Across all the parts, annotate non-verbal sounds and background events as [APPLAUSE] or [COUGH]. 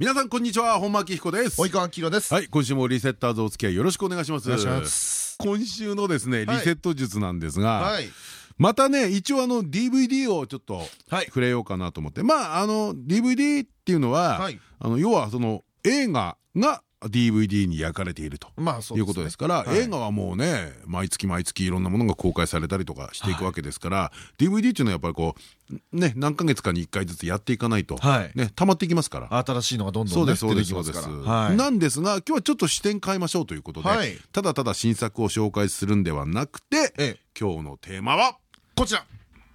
皆さんこんにちは本間明彦です。及川明です。はい今週もリセッターズお付き合いよろしくお願いします。お願いします。今週のですねリセット術なんですが、はい。またね一応あの DVD をちょっとはい。触れようかなと思って、まああの DVD っていうのは、はい。あの要はその映画が DVD に焼かれていると。まあそういうことですから、はい。映画はもうね毎月毎月いろんなものが公開されたりとかしていくわけですから、DVD っていうのはやっぱりこうね何ヶ月かに1回ずつやっていかないと、はい。ね溜まっていきますから。新しいのがどんどん出。てきますから。はい。なんですが今日はちょっと視点変えましょうということで、はい。ただただ新作を紹介するんではなくて、ええ。今日のテーマはこちら。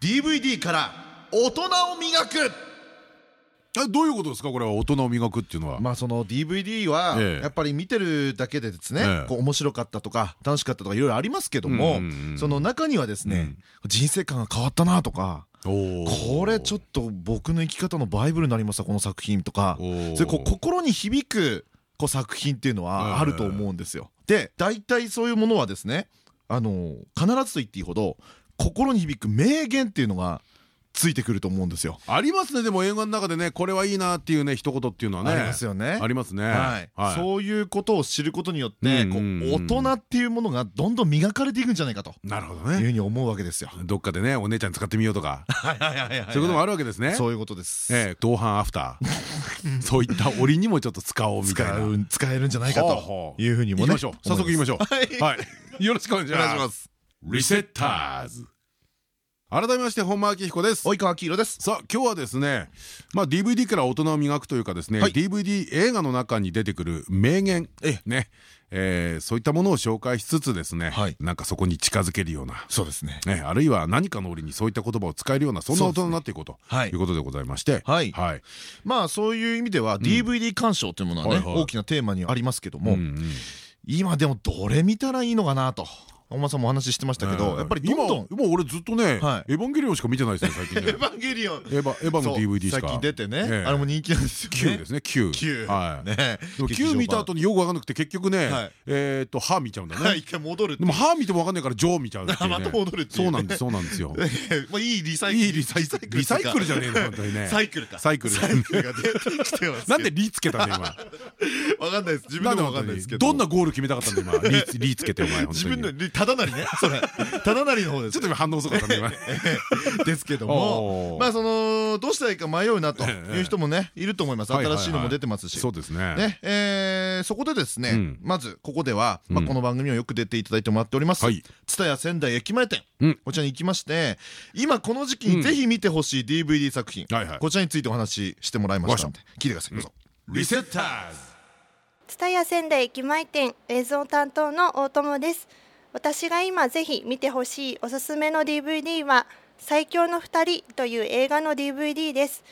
DVD から大人を磨く。えどういうことですか？これは大人を磨くっていうのは。まあその DVD はええ。やっぱり見てるだけでですええ。ねこう面白かったとか楽しかったとかいろいろありますけどもうんうんうん。その中にはですね人生観が変わったなとかこれちょっと僕の生き方のバイブルになりましたこの作品とか。それこう心に響くこう作品っていうのはあると思うんですよ。で大体そういうものはですねあの必ずと言っていいほど心に響く名言っていうのがついてくると思うんですよ。ありますね。でも映画の中でねこれはいいなっていうね一言っていうのはね。ありますよね。ありますね。そういうことを知ることによって大人っていうものがどんどん磨かれていくんじゃないかと。なるほどいうふうねに思うわけですよ。どっかでねお姉ちゃん使ってみようとか。そういうこともあるわけですね。そういうことです。ええ同伴アフター。[LAUGHS] そういった折にもちょっと使おうみたい使なう使えるんじゃないかというふうにもね行きましょう。早速行きましょう。はい。はい。よろしくお願いします。リセッターズ改めまして本間明彦です。及川黄色です。さあ今日はですね、まあ、DVD から大人を磨くというかですね、はい。DVD 映画の中に出てくる名言。ええ。ね、えーそういったものを紹介しつつですね、はい。なんかそこに近づけるような、そうですね。ね、あるいは何かの折にそういった言葉を使えるようなそんな大人になっていこうとはい。いうことでございまして、はい。はい。まあそういう意味では DVD 鑑賞というものはね大きなテーマにありますけども今でもどれ見たらいいのかなと本間さんもお話ししてましたけえーどやっぱりどんどん今今俺ずっとね、はい。エヴァンゲリオンしか見てないですね最近ね。[LAUGHS] エヴァンゲリオン。エヴァエヴァの DVD しか。最近出てねええ。あれも人気なんですよね。9ですね9 9はい。ね。でも9見た後によく分かんなくて結局ね、はい。えっと歯見ちゃうんだね。[LAUGHS] はい一回戻るでも歯見ても分かんないからジョー見ちゃうまた戻るっていうね。そうなんですそうなんですよ。[LAUGHS] まあいいリサイクル。いいリサイクル。リサイクルじゃねえの本当にね。サイクルか。サイクル。サイクルが出てきてますなんでリつけたんだ今。わかんないです。自分でもわかんないですけど。どんなゴール決めたかったんだ今。リリつけてお前本当に。自分でただなりねそれ。[LAUGHS] ただなりの方ですちょっと今反応遅かったね今。[LAUGHS] ですけども。まあそのどうしたらいいか迷うなとええいう人もねいると思います。新しいのも出てますし。そうですね。ねえーそこでですねうん。まずここではこの番組をよく出ていただいてもらっております。はい。蔦屋仙台駅前店。うん。こちらに行きまして今この時期にぜひ見てほしい DVD 作品。こちらについてお話ししてもらいましたので。聞いてください。どうぞ。リセッターズ。蔦屋仙台駅前店映像担当の大友です私が今ぜひ見てほしいおすすめの DVD は最強の2人という映画の DVD です。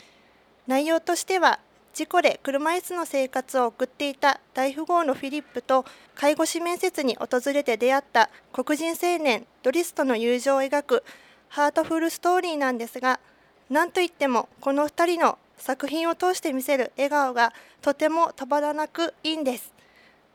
内容としては事故で車椅子の生活を送っていた大富豪のフィリップと介護士面接に訪れて出会った黒人青年ドリスとの友情を描くハートフルストーリーなんですがなんといってもこの2人の作品を通して見せる笑顔がとてもたまらなくいいんです。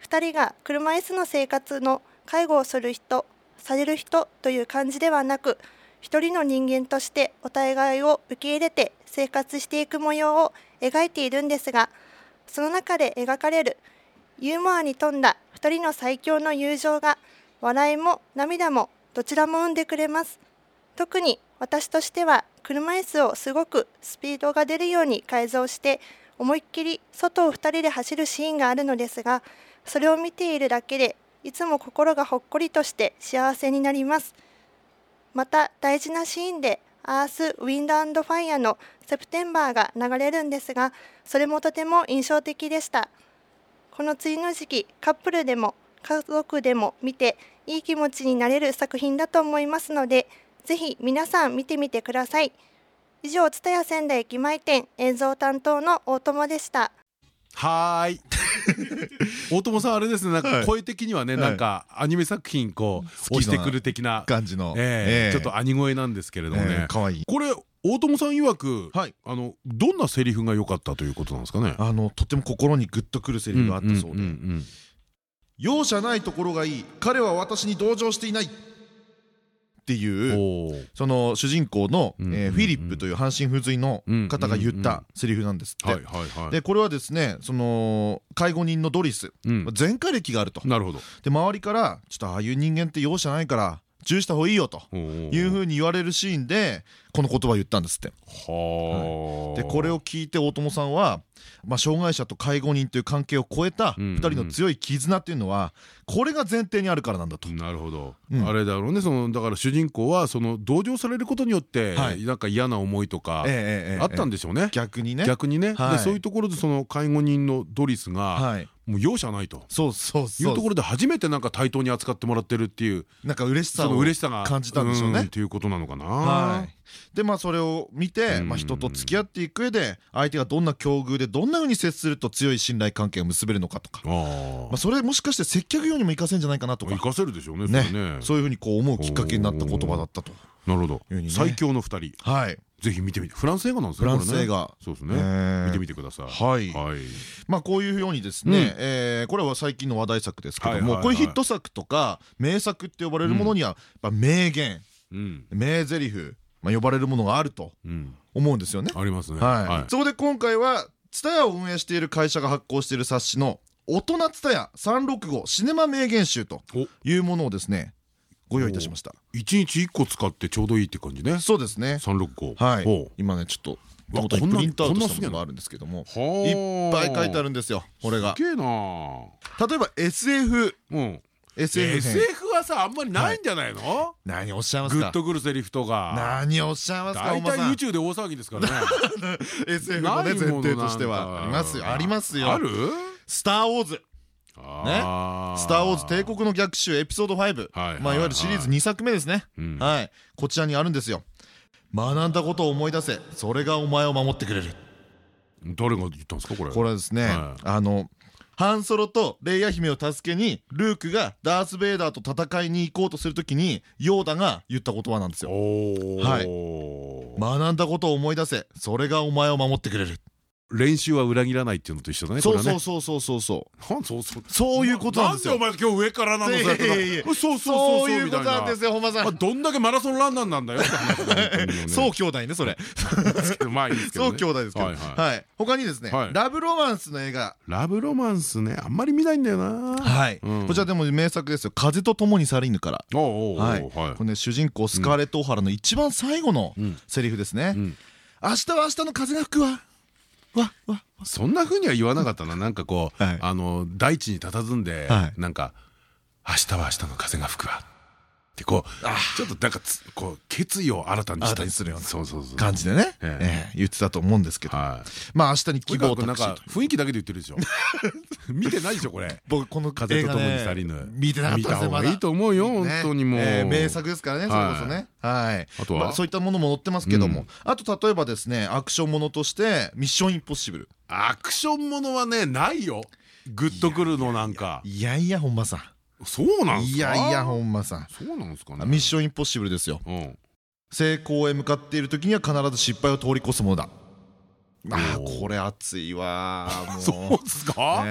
2人が車椅子の生活の介護をする人される人という感じではなく一人の人間としてお互いを受け入れて生活していく模様を描いているんですがその中で描かれるユーモアに富んだ2人の最強の友情が笑いも涙もどちらも生んでくれます。特に私としては車椅子をすごくスピードが出るように改造して思いっきり外を2人で走るシーンがあるのですがそれを見ているだけでいつも心がほっこりとして幸せになります。また大事なシーンでアース・ウィンド・アンド・ファイアの「セプテンバー」が流れるんですがそれもとても印象的でした。この梅雨の時期カップルでも家族でも見ていい気持ちになれる作品だと思いますのでぜひ皆さん見てみてください。以上蔦屋仙台駅前店映像担当の大友でした。はーい。[LAUGHS] 大友さんあれですね、なんか声的にはね、なんかアニメ作品こう押してくる的な感じの。ええちょっと兄声なんですけれどもね。可愛い。これ大友さん曰く、はい。あのどんなセリフが良かったということなんですかね？あのとても心にグッとくるセリフがあったそうで。容赦ないところがいい。彼は私に同情していないっていうその主人公のフィリップという半身不随の方が言ったセリフなんですって。でこれはですねその介護人のドリス。うん。前科歴があると。なるほど。で周りからちょっとああいう人間って容赦ないから注意した方がいいよというふううに言われるシーンでこの言葉を言ったんですって。はあ。でこれを聞いて大友さんは、まあ、障害者と介護人という関係を超えたうんうん。2人の強い絆っていうのはこれが前提にあるからなんだと。なるほど、うん。あれだろうね。そのだから主人公はその同情されることによって、はい。なんか嫌な思いとかあったんでしょうね、逆にね。逆にね、はい。でそういうところでその介護人のドリスが、はいもう容赦ないと。そうそういそう。うところで初めてなんか対等に扱ってもらってるっていうなんか嬉しさを嬉しさが感じたんでしょうね。っていうことなのかな。はい、でまあそれを見て、うん。まあ、人と付き合っていく上で相手がどんな境遇でどんなふうに接すると強い信頼関係を結べるのかとか、あまあ、それもしかして接客業にも活かせんじゃないかなとか。あ活かせるでしょうねそね。そういうふうにこう思うきっかけになった言葉だったと。なるほど、最強の二人。はいぜひ見てみて。フランス映画なんですフねランス？映画そうですね、えー。見てみてください。はい。はい。まあこういうようにですね、これは最近の話題作ですけどもこういうヒット作とか名作って呼ばれるものには名言うん。名台詞まあ呼ばれるものがあるとうん。思うんですよね。ありますね。はい、そこで今回は TSUTAYA を運営している会社が発行している冊子の「大人 TSUTAYA 365シネマ名言集」とお。いうものをですねご用意いたしました。一日一個使ってちょうどいいって感じね。そうですね。三六五。はい。今ねちょっと手わ元にこんなプリントアウトしたものがあるんですけども。はいいっぱい書いてあるんですよ。これが。すげえな例えば SF うん。SF 編 SF はさあんまりないんじゃないの？何おっしゃいますか？グッとくるセリフとか。何をおっしゃいますか大体宇宙で大騒ぎですからね。[LAUGHS] SF のね前提としてはありますよ。ありますよ。ある？スター・ウォーズあスター・ウォーズ帝国の逆襲エピソード5はいはいまあいわゆるシリーズ2作目ですね。うん。はい。こちらにあるんですよ。学んだことを思い出せ。それがお前を守ってくれる。誰が言ったんですかこれ？これはですねはい。あのハンソロとレイヤ姫を助けにルークがダース・ベイダーと戦いに行こうとするときにヨーダが言った言葉なんですよ。おはい。お学んだことを思い出せ。それがお前を守ってくれる練習は裏切らないっていうのと一緒だねそうそうそうそうそうそう。そうそう。そういうことなんですよ。なんでお前今日上からなのいや [LAUGHS] いやいやいや。そうそうそうそういうことなんですよ本間さん。まあどんだけマラソンランナーなんだよ [LAUGHS] そう兄弟ねそれ。まあいいですけどね。そう兄弟ですけどはい他にですねはい。ラブロマンスの映画。ラブロマンスねあんまり見ないんだよな。はい。うん。こちらでも名作ですよ「風と共に去りぬ」から。ははい。い。これね主人公スカーレット・オハラの一番最後のうん。セリフですね。うん。明日は明日の風が吹くわわわそんな風には言わなかったな。なんかこうはい。あの大地に佇んではい。なんか明日は明日の風が吹くわってこうちょっとなんかつこう決意を新たにした新たにするような感じでね。言ってたと思うんですけど。はい。まあ明日に希望をなんか雰囲気だけで言ってるでしょ。[LAUGHS] 見てないでしょこれ。僕この風と共に去りぬね見てなかった方がいいと思うよ本ね当にもう。えー名作ですからねそれこそね。はい。あとは？まあそういったものも載ってますけども。うん。あと例えばですねアクションものとして「ミッションインポッシブル。アクションものはねないよ。グッとくるのなんか」いやいや本間さんそうなんすか？いやいや本間さん。そうなんですかね。ミッションインポッシブルですよ。うん。成功へ向かっている時には必ず失敗を通り越すものだあこれ熱いわ [LAUGHS] そうですか？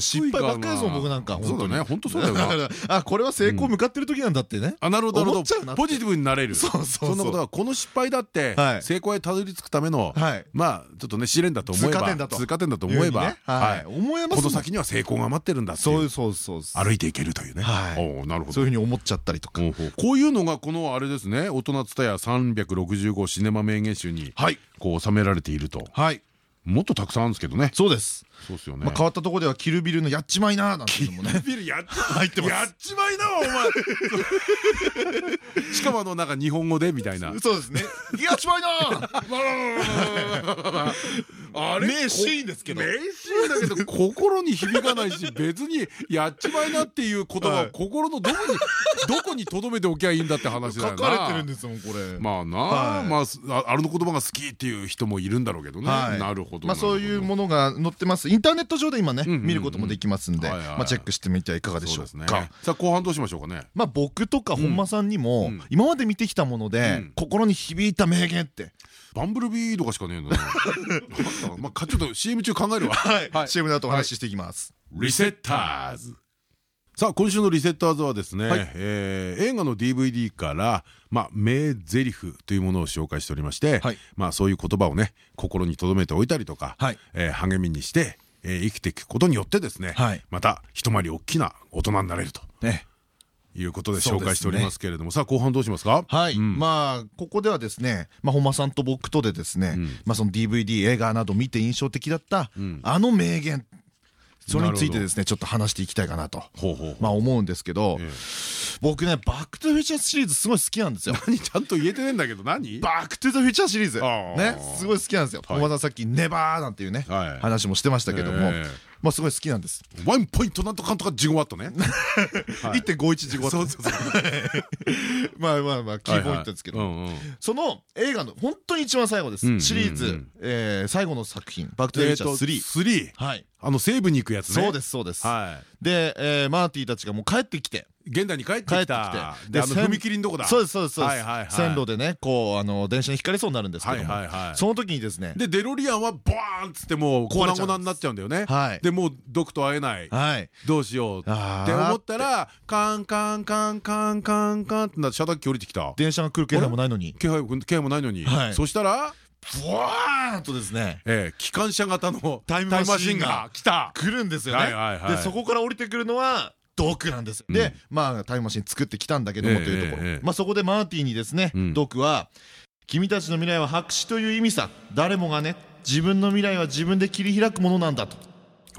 失敗ばっかりですもん僕なんかそうだね本当そうだよな。ら [LAUGHS] あこれは成功向かってる時なんだってね。あなるほど。ポジティブになれる。そうそうそんなことはこの失敗だってはい。成功へたどり着くためのはい。まあちょっとね試練だと思えば通過点だと。通過点だと思えば思いますこの先には成功が待ってるんだそうそうそう歩いていけるというね。はい。おおなるほど。そういうふうに思っちゃったりとか。こういうのがこのあれですね大人つたや365シネマ名言集にはい。こう収められているとはい。もっとたくさんあるんですけどね。そうですそうですよね。まあ変わったところではキルビルのやっちまいなーなんていうのもね。ビルやっ入ってます。やっちまいなお前。しかもあのなんか日本語でみたいな。そうですね。やっちまいなー。あ名シーンですけど。名シーンだけど心に響かないし別にやっちまいなっていう言葉はい。を心のどこにどこに留めておきゃいいんだって話だよな。書かれてるんですもんこれ。まあなはい。まあああれの言葉が好きっていう人もいるんだろうけどね。はい。なるほどまあそういうものが載ってますインターネット上で今ね見ることもできますんでチェックしてみてはいかがでしょそうかさあ後半どうしましょうかね。まあ僕とか本間さんにもうん。今まで見てきたものうでん。心に響いた名言って。バンブルビーとかしかねえんだ [LAUGHS] まあかちょっと CM 中考えるわ。はい。CM だとお話ししていきます。リセッターズ。さあ今週のリセッターズはですね、はい。えー映画の DVD から、まあ、名台詞というものを紹介しておりまして、はい。まあ、そういう言葉をね心に留めておいたりとか、はい。えー励みにして、えー生きていくことによってですね、はい。また一回り大きな大人になれると。ね。いうことで紹介しておりますけれども、さあ後半どうしますか？はい、うん。まあここではですね、まあ、本間さんと僕とでですね、ん。まあ、その DVD 映画など見て印象的だった、ん。あの名言それについてですねちょっと話していきたいかなと。まあ思うんですけど、え僕ね「バック・トゥ・フューチャー」シリーズすごい好きなんですよ。[LAUGHS] 何ちゃんと言えてねえんだけど何？バック・トゥ・ザ・フューチャーシリーズ。ねすごい好きなんですよ。はい。さんさっき「ネバー」なんていうね、はい。話もしてましたけども、えまあすごい好きなんです。ワンポイントなんとかんとかジゴワットね。[LAUGHS] はい。1.51時5そうそうそう。[LAUGHS] まあまあまあキーポイントですけど、その映画の本当に一番最後です、シリーズ、えー最後の作品「バック・トゥ・ザ・フュー。チャー。3」3はいあの西部に行くやつね。そうですそうです、はで、えーマーティたちがもう帰ってきて。い現代に帰ってき帰ってたきて。線であの踏切のとこだ。そうですそうですそうです、線路でねこうあの電車にひかれそうになるんですけどその時にですね。でデロリアンはボーンっつってもう粉々になっちゃうんだよね。はい。でもうドクと会えない。はい。どうしようって。思ったらカンカンカンカンカンカンってなって遮断機降りてきた。電車が来る気配もないのに。気配も気配もないのに。はい。そしたらブワーンとですねええ機関車型の [LAUGHS] タイムマシンがが来た。来るんですよね、でそこから降りてくるのはドクなんです、でまあタイムマシン作ってきたんだけどもええというところ、ええまあそこでマーティにですね、うん。ドクは「君たちの未来は白紙という意味さ誰もがね自分の未来は自分で切り開くものなんだ」と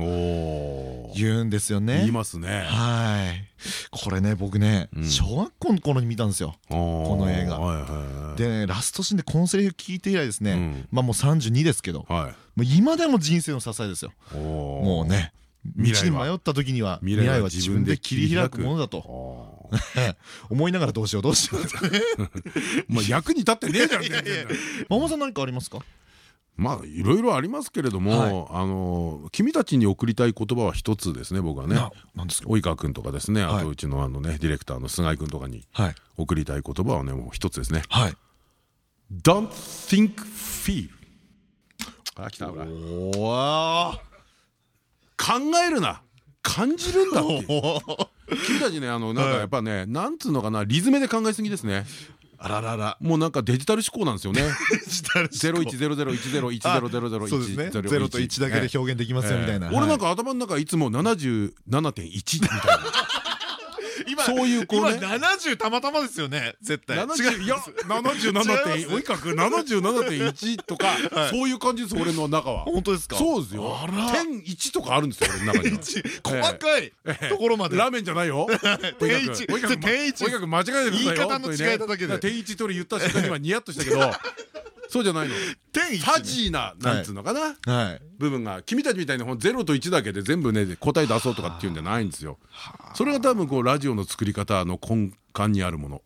言うんですよね。言いますね。はい。これね僕ね、うん。小学校の頃に見たんですよ。この映画。でねラストシーンでこのセリフ聞いて以来ですね、うん。まあもう32ですけど、はい。もう今でも人生の支えですよ。おももうね道に迷った時には未来は自分で切り開く。ものだと。[LAUGHS] 思いながらどうしようどうしようまあ [LAUGHS] 役に立ってねえじゃんママさん何かありますか？まあいろいろありますけれども、あの君たちに送りたい言葉は一つですね僕はね。ななんですか？及川君とかですねはい。あとうちのあのねディレクターの菅井君とかにはい。送りたい言葉はねもう一つですね。はい「Don't think feel」あ来たほら。考えるな。感じるんだっていう。お君たちねあのなんかやっぱねなんつうのかなリズムで考えすぎですねあららら。もうなんかデジタル思考なんですよね。ゼロ一ゼロゼロ一ゼロ一ゼロゼロゼロそうですね。ゼロと1だけで表現できますよみたいな。俺なんか頭の中いつも77.1みたいな今そういうこうね。今70たまたまですよね絶対。70いや77点追いかく77.1とかそういう感じです俺の中は。本当ですか？そうですよ。点1とかあるんですよ俺の中に。は細かいところまで。ラーメンじゃないよ。[LAUGHS] 点一。追いかく間違えてくださいよ言い方の違えただけで。点1と俺言った瞬間にはニヤッとしたけど [LAUGHS] そうじゃないの。点ファジーななんつうのかな。はい。部分が君たちみたいに0と1だけで全部ね答え出そうとかっていうんじゃないんですよ。それが多分こうラジオの作り方の根幹にあるもの。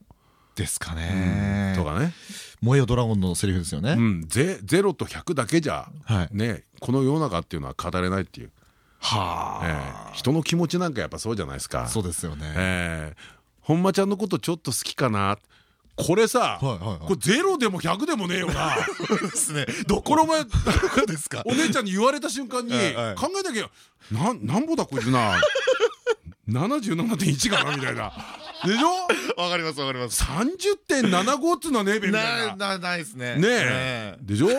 ですかね。とかね。燃えよドラゴンのセリフですよね。うん。ゼ0と100だけじゃはい。ねこの世の中っていうのは語れないっていう。はええ。人の気持ちなんかやっぱそうじゃないですか。そうですよね。ええ。本間ちゃんのことちょっと好きかなこれさこれゼロでも100でもねえよな。ですね。どこの前こですか？お姉ちゃんに言われた瞬間に考えたけどなんなんぼだこいつな。77.1かなみたいな。でしょ？わかりますわかります。30.75っつうのはねえべみたいな。ななないですね。ねえ。でしょ？い。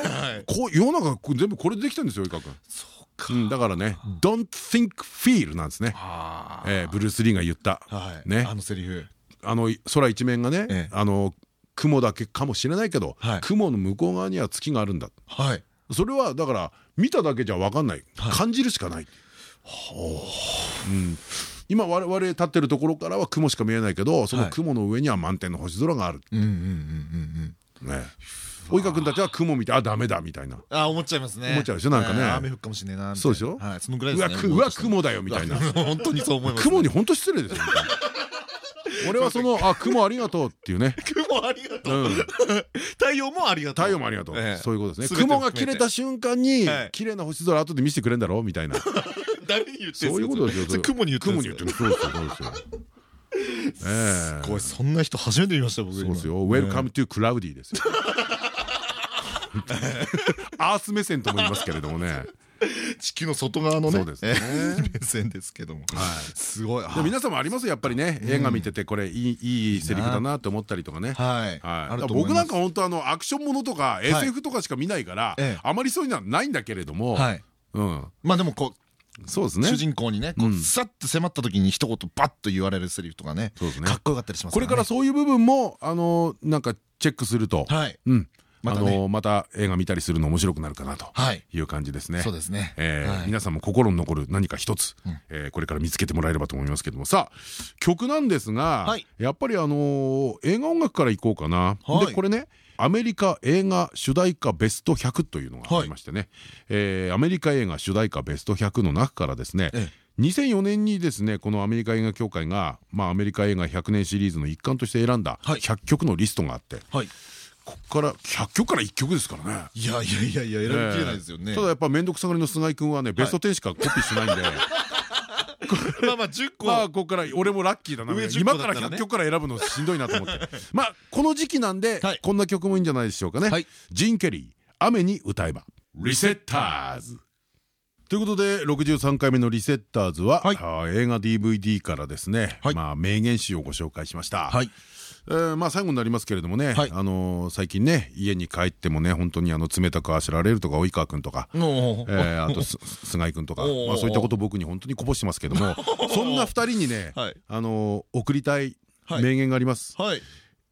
こう世の中全部これでできてるんですよ伊川君そうか。うんだからね「Don't think feel」なんですね。はえーブルース・リーが言った。はい。ね。あのセリフあの空一面がね、ええ。あの雲だけかもしれないけど、はい。雲の向こう側には月があるんだ。はい。それはだから見ただけじゃ分かんない、はい。感じるしかない、うん、今我々立ってるところからは雲しか見えないけどその雲の上には満天の星空がある、ね。及川君たちは雲見てあダメだみたいな。あ思っちゃいますね。思っちゃうでしょ？なんかね。えー雨降るかもしれないなそうでしょ？うわ雲だよみたいな。[LAUGHS] 本当にそう思います雲に本当失礼ですよ俺はその「あ雲ありがとう」っていうね。[LAUGHS] 雲ありがとう。うん。[LAUGHS] 太陽もありがとう。太陽もありがとう。ええ。そういうことですね。雲が切れた瞬間にはい。綺麗な星空後で見せてくれんだろみたいな。[LAUGHS] 誰に言ってんすかそういうことですよ雲に言ってん雲に言ってる。そうですよそうですよ。ええこれそんな人初めて見ました僕そうですよ。Welcome to Cloudy ですよ。アース目線とも言いますけれどもね。地球の外側のね [LAUGHS] 目線ですけども。はい。すごい。でも皆さんもありますやっぱりね。映画見ててこれいいいいセリフだなって思ったりとかね。僕なんか本当あのアクションものとか SF とかしか見ないから、ええ。あまりそういうのはないんだけれども、はい。うん、まあでもこそうですね。う主人公にねさっと迫った時に一言バッと言われるセリフとかねそうですね。かっこよかったりしますこれからそういう部分もあのなんかチェックすると、はい。うん、あまたね。のまた映画見たりするの面白くなるかなと。はい。いう感じですね。そうですね。えーはい。皆さんも心に残る何か一つ、うん。えーこれから見つけてもらえればと思いますけども。さあ曲なんですが、はい。やっぱりあのー映画音楽からいこうかな、はい。でこれねアメリカ映画主題歌ベスト100というのがありましてね、えーアメリカ映画主題歌ベスト100の中からですね、え2004年にですねこのアメリカ映画協会が、まあ、アメリカ映画100年シリーズの一環として選んだはい。100曲のリストがあって、はいここから100曲から1曲ですからね。いやいやいやいや選びきれないですよね。ただやっぱ面倒くさがりの菅井君はねベスト10しかコピーしないんで、[LAUGHS] まあまあ10個。まあここから俺もラッキーだな。上10個今からだったらね100曲から選ぶのしんどいなと思って。[LAUGHS] まあこの時期なんではい。こんな曲もいいんじゃないでしょうかね、はい。ジン・ケリー「雨に歌えば」リセッターズ。ということで63回目の「リセッターズは」映画 DVD からですね、はい。まあ名言集をご紹介しました。はいえーまあ最後になりますけれどもね、はい。あのー最近ね家に帰ってもね本当にあの冷たくあしられるとか及川君とか、おえーあとす菅井君とか、まあ、そういったことを僕に本当にこぼしてますけども [LAUGHS] そんな二人にね、はい。あのー送りたいはい。名言があります、はい。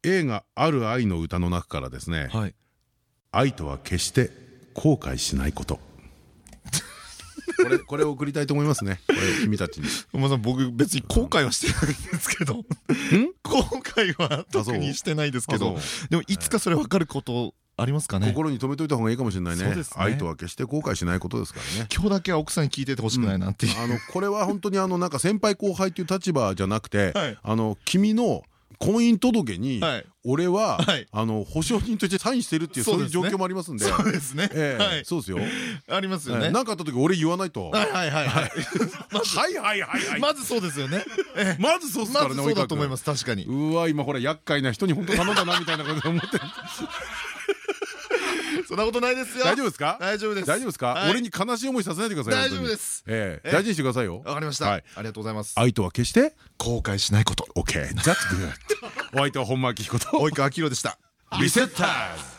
映画「ある愛の歌」の中からですねはい「愛とは決して後悔しないこと」これこれを送りたいと思いますね。これ君たちに。まあ僕別に後悔はしてないんですけど。後悔は特にしてないですけど。でもいつかそれ分かることありますかね？心に留めといた方がいいかもしれないね。愛とは決して後悔しないことですからね。今日だけは奥さんに聞いててほしくないなっていう。あのこれは本当にあのなんか先輩後輩という立場じゃなくて、はい。あの君の婚姻届に俺はあの保証人としてサインしてるっていうそういう状況もありますんで。そうですね。そうですよ。ありますよね。何かあった時俺言わないと。はいはいはいはい。はい。はいまずそうですよね。まずそうですからねそうだと思います確かに。うわ今ほら厄介な人に本当頼んだなみたいなこと思ってそんなことないですよ。大丈夫ですか？大丈夫です。大丈夫ですか、はい。俺に悲しい思いさせないでください。大丈夫です。ええええ。大事にしてくださいよ。わかりました。はい。ありがとうございます。愛とは決して後悔しないこと。OK that's [LAUGHS] good お相手は本間明彦と。及川明宏でした。リセッターズ